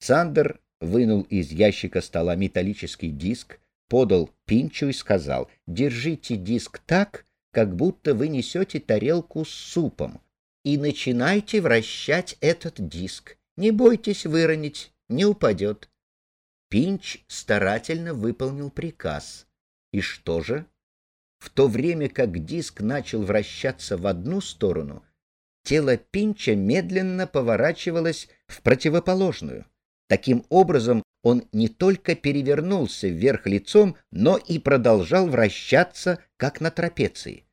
Сандер вынул из ящика стола металлический диск, подал Пинчу и сказал, «Держите диск так, как будто вы несете тарелку с супом, и начинайте вращать этот диск. Не бойтесь выронить, не упадет». Пинч старательно выполнил приказ. И что же? В то время как диск начал вращаться в одну сторону, тело Пинча медленно поворачивалось в противоположную. Таким образом, он не только перевернулся вверх лицом, но и продолжал вращаться, как на трапеции.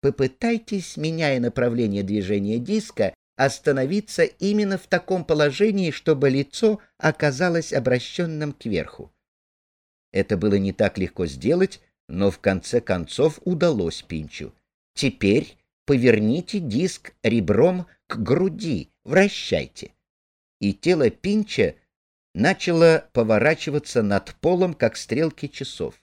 Попытайтесь, меняя направление движения диска, остановиться именно в таком положении, чтобы лицо оказалось обращенным кверху. Это было не так легко сделать, но в конце концов удалось Пинчу. Теперь поверните диск ребром к груди, вращайте. И тело Пинча начало поворачиваться над полом, как стрелки часов.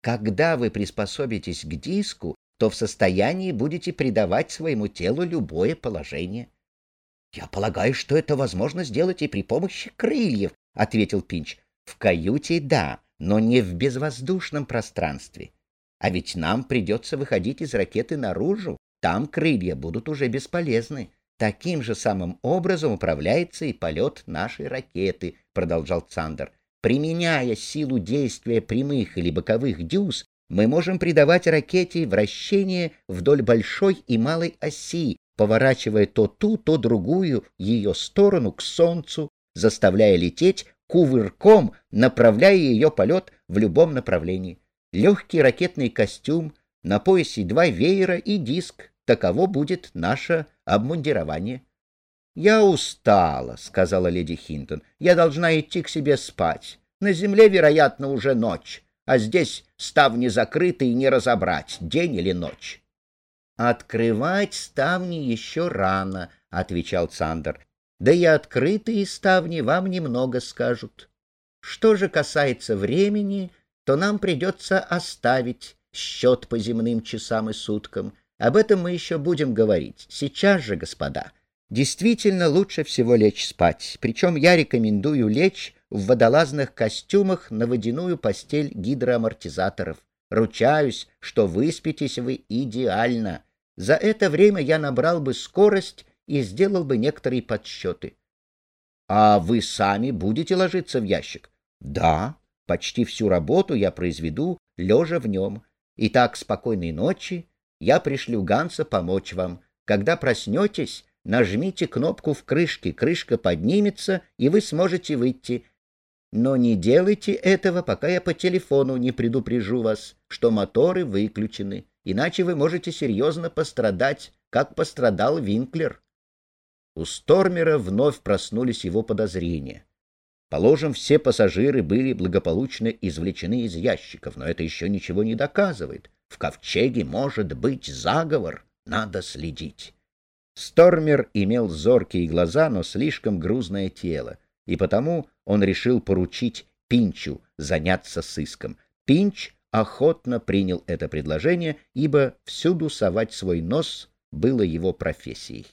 Когда вы приспособитесь к диску, то в состоянии будете придавать своему телу любое положение. — Я полагаю, что это возможно сделать и при помощи крыльев, — ответил Пинч. — В каюте — да, но не в безвоздушном пространстве. А ведь нам придется выходить из ракеты наружу, там крылья будут уже бесполезны. Таким же самым образом управляется и полет нашей ракеты, продолжал Цандер. Применяя силу действия прямых или боковых дюз, мы можем придавать ракете вращение вдоль большой и малой оси, поворачивая то ту, то другую ее сторону к Солнцу, заставляя лететь кувырком, направляя ее полет в любом направлении. Легкий ракетный костюм, на поясе два веера и диск, Таково будет наше обмундирование. — Я устала, — сказала леди Хинтон. — Я должна идти к себе спать. На земле, вероятно, уже ночь, а здесь ставни закрыты и не разобрать, день или ночь. — Открывать ставни еще рано, — отвечал Цандер. — Да и открытые ставни вам немного скажут. Что же касается времени, то нам придется оставить счет по земным часам и суткам — об этом мы еще будем говорить. Сейчас же, господа, действительно лучше всего лечь спать. Причем я рекомендую лечь в водолазных костюмах на водяную постель гидроамортизаторов. Ручаюсь, что выспитесь вы идеально. За это время я набрал бы скорость и сделал бы некоторые подсчеты. — А вы сами будете ложиться в ящик? — Да, почти всю работу я произведу, лежа в нем. Итак, спокойной ночи я пришлю Ганса помочь вам. Когда проснетесь, нажмите кнопку в крышке, крышка поднимется, и вы сможете выйти. Но не делайте этого, пока я по телефону не предупрежу вас, что моторы выключены, иначе вы можете серьезно пострадать, как пострадал Винклер. У Стормера вновь проснулись его подозрения. Положим, все пассажиры были благополучно извлечены из ящиков, но это еще ничего не доказывает. В ковчеге может быть заговор, надо следить. Стормер имел зоркие глаза, но слишком грузное тело, и потому он решил поручить Пинчу заняться сыском. Пинч охотно принял это предложение, ибо всюду совать свой нос было его профессией.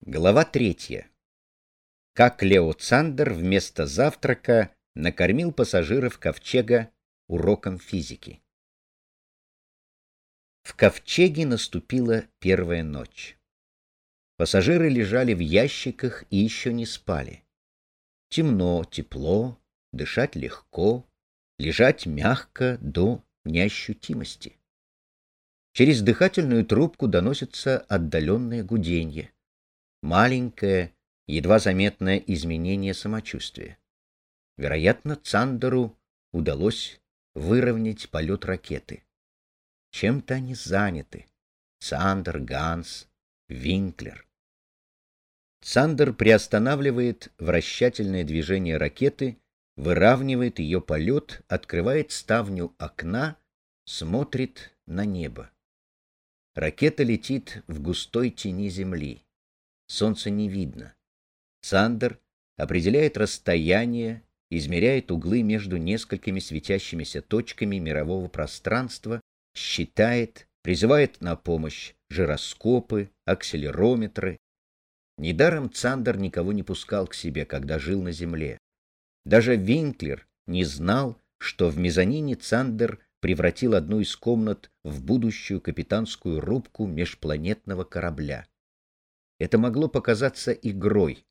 Глава третья как Лео Цандер вместо завтрака накормил пассажиров ковчега уроком физики. В ковчеге наступила первая ночь. Пассажиры лежали в ящиках и еще не спали. Темно, тепло, дышать легко, лежать мягко до неощутимости. Через дыхательную трубку доносится отдаленное гуденье. Маленькое, едва заметное изменение самочувствия. Вероятно, Цандеру удалось выровнять полет ракеты. Чем-то они заняты. Цандер, Ганс, Винклер. Цандер приостанавливает вращательное движение ракеты, выравнивает ее полет, открывает ставню окна, смотрит на небо. Ракета летит в густой тени земли. Солнца не видно. Сандер определяет расстояние, измеряет углы между несколькими светящимися точками мирового пространства, считает, призывает на помощь жироскопы, акселерометры. Недаром Цандер никого не пускал к себе, когда жил на Земле. Даже Винклер не знал, что в мезонине Цандер превратил одну из комнат в будущую капитанскую рубку межпланетного корабля. Это могло показаться игрой.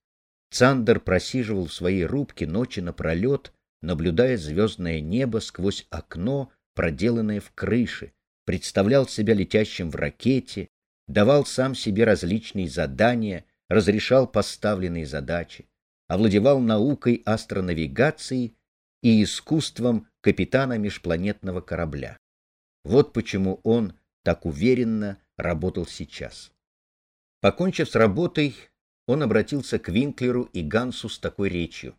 Цандер просиживал в своей рубке ночи напролет, наблюдая звездное небо сквозь окно, проделанное в крыше, представлял себя летящим в ракете, давал сам себе различные задания, разрешал поставленные задачи, овладевал наукой астронавигации и искусством капитана межпланетного корабля. Вот почему он так уверенно работал сейчас. Покончив с работой, он обратился к Винклеру и Гансу с такой речью.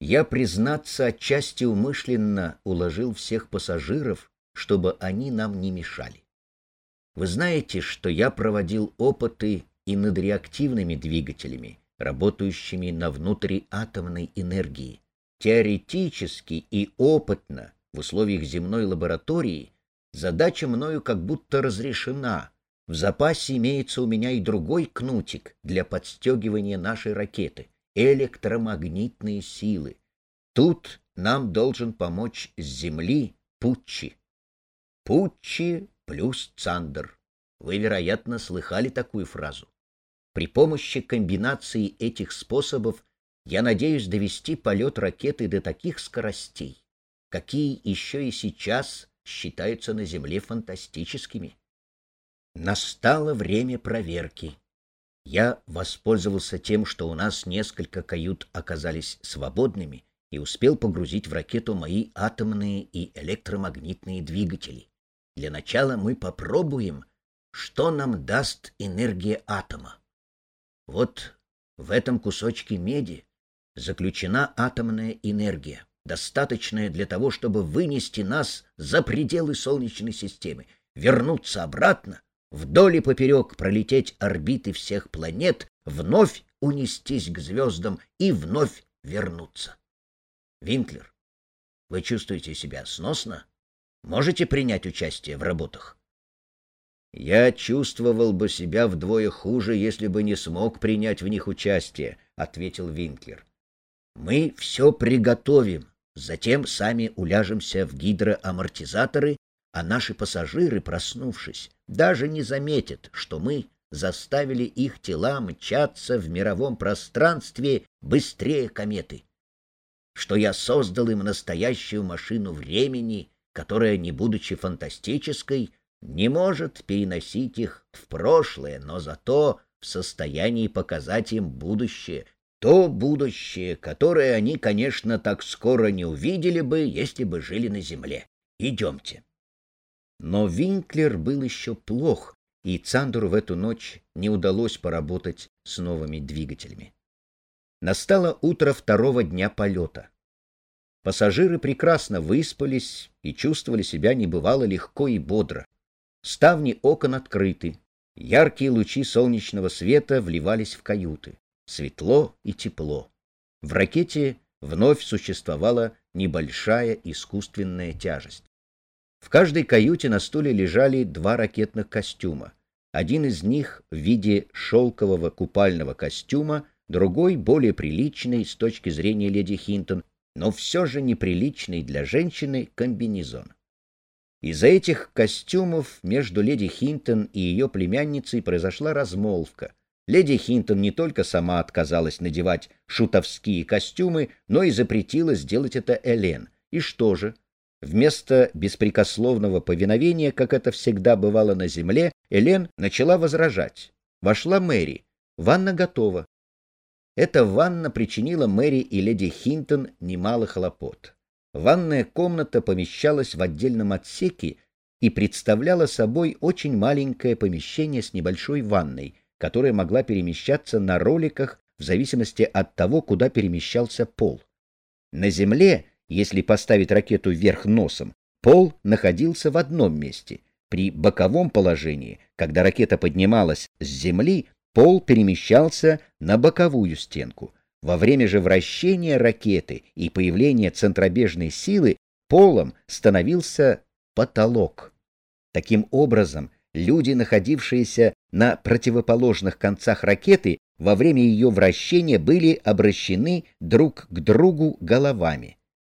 «Я, признаться, отчасти умышленно уложил всех пассажиров, чтобы они нам не мешали. Вы знаете, что я проводил опыты и над реактивными двигателями, работающими на внутриатомной энергии. Теоретически и опытно в условиях земной лаборатории задача мною как будто разрешена. В запасе имеется у меня и другой кнутик для подстегивания нашей ракеты — электромагнитные силы. Тут нам должен помочь с Земли Путчи. Путчи плюс Цандер. Вы, вероятно, слыхали такую фразу. При помощи комбинации этих способов я надеюсь довести полет ракеты до таких скоростей, какие еще и сейчас считаются на Земле фантастическими. Настало время проверки. Я воспользовался тем, что у нас несколько кают оказались свободными, и успел погрузить в ракету мои атомные и электромагнитные двигатели. Для начала мы попробуем, что нам даст энергия атома. Вот в этом кусочке меди заключена атомная энергия, достаточная для того, чтобы вынести нас за пределы Солнечной системы, вернуться обратно, вдоль и поперек пролететь орбиты всех планет, вновь унестись к звездам и вновь вернуться. Винклер, вы чувствуете себя сносно? Можете принять участие в работах? Я чувствовал бы себя вдвое хуже, если бы не смог принять в них участие, ответил Винклер. Мы все приготовим, затем сами уляжемся в гидроамортизаторы, а наши пассажиры, проснувшись, даже не заметят, что мы заставили их тела мчаться в мировом пространстве быстрее кометы, что я создал им настоящую машину времени, которая, не будучи фантастической, не может переносить их в прошлое, но зато в состоянии показать им будущее, то будущее, которое они, конечно, так скоро не увидели бы, если бы жили на земле. Идемте. Но Винклер был еще плох, и Цандеру в эту ночь не удалось поработать с новыми двигателями. Настало утро второго дня полета. Пассажиры прекрасно выспались и чувствовали себя небывало легко и бодро. Ставни окон открыты, яркие лучи солнечного света вливались в каюты светло и тепло. В ракете вновь существовала небольшая искусственная тяжесть. В каждой каюте на стуле лежали два ракетных костюма. Один из них в виде шелкового купального костюма, другой более приличный с точки зрения леди Хинтон, но все же неприличный для женщины комбинезон. Из-за этих костюмов между леди Хинтон и ее племянницей произошла размолвка, Леди Хинтон не только сама отказалась надевать шутовские костюмы, но и запретила сделать это Элен. И что же? Вместо беспрекословного повиновения, как это всегда бывало на земле, Элен начала возражать. Вошла Мэри. Ванна готова. Эта ванна причинила Мэри и леди Хинтон немало хлопот. Ванная комната помещалась в отдельном отсеке и представляла собой очень маленькое помещение с небольшой ванной, которая могла перемещаться на роликах в зависимости от того, куда перемещался пол. На Земле, если поставить ракету вверх носом, пол находился в одном месте. При боковом положении, когда ракета поднималась с Земли, пол перемещался на боковую стенку. Во время же вращения ракеты и появления центробежной силы полом становился потолок. Таким образом, люди, находившиеся на противоположных концах ракеты, во время ее вращения были обращены друг к другу головами.